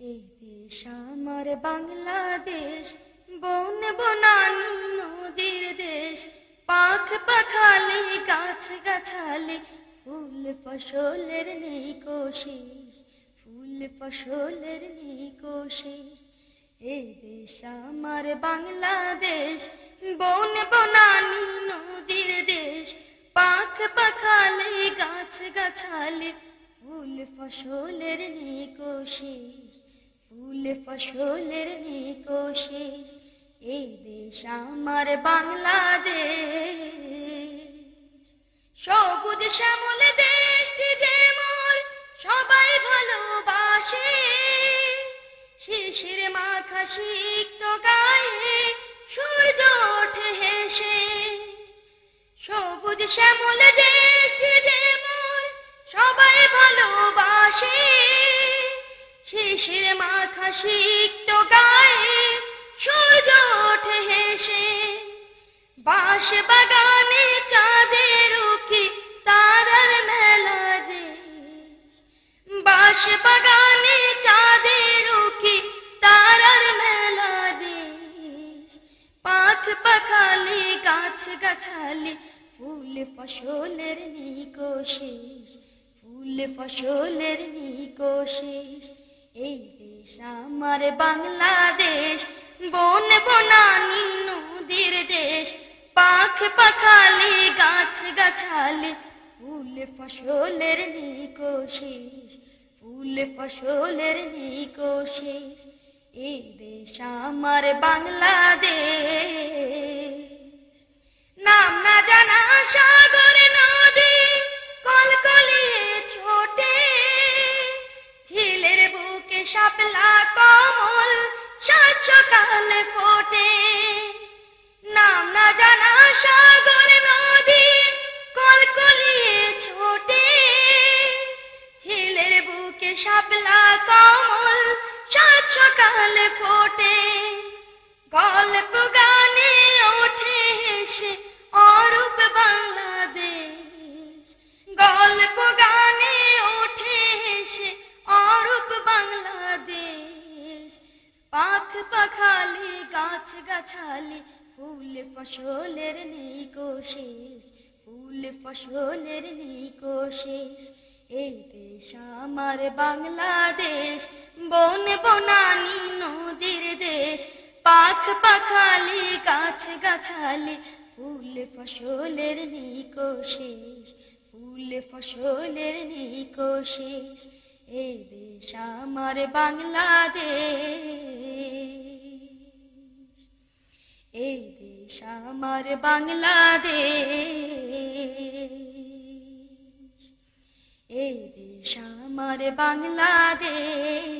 এই দেশ আমার বাংলাদেশ, বন বনানি নদীর দেশ। পাখ পাখালি, গাছ গাছালি, ফুল ফসলের নেই কোশিস ফুল ফসলের নেই কোশিস এ দেশ আমার বাংলাদেশ, বন বনানি নদীর দেশ। পাখ পাখালি, গাছ গাছালি, ফুল ফসলের নেই কোশিস ফুল ফসলের নেই কোশিস এই দেশ আমার বাংলাদেশ। সবুজ শ্যামল দেশটি যে মোর, সবাই ভালোবাসে। শিশির মাখা সিক্ত গায়ে সূর্য ওঠে হেসে। সবুজ শ্যামল দেশটি সিক্ত গায়ে সূর্য ওঠে হেসে। বাঁশ বাগানে চাঁদের উকি তারার মেলা দেশ। বাঁশ বাগানে চাঁদের উকি তারার মেলা দেশ। পাখ পাখালি, গাছ গাছালি, ফুল ফসলের নেই ফুল ফসলের নেই এই দেশ আমার বাংলাদেশ, বন বনানি নদীর দেশ। পাখ পাখালি, গাছ গাছালি, ফুল ফসলের নেই কোশেষ ফুল ফসলের নেই কোশেষ এই দেশ আমার বাংলাদেশ। নাম না জানা শাপলা কমল সাত সকালে ফোটে। নাম না জানা সাগর, নদী, কলকলিয়ে ছোটে। ঝিলের বুকে শাপলা কমল সাত সকালে ফোটে। গল্প গানে ওঠে হেসে বাংলাদেশ। পাখ পাখালি, গাছ গাছালি, ফুল ফসলের নেই কোশেষ ফুল ফসলের নেই কোশেষ এই দেশ আমার বাংলাদেশ, বন বনানি নদীর দেশ। পাখ পাখালি, গাছ গাছালি, ফুল ফসলের নেই কোশেষ ফুল ফসলের নেই কোশেষ এই দেশ আমার বাংলাদেশ। এই দেশ আমার বাংলাদেশ। এই দেশ আমার বাংলাদেশ।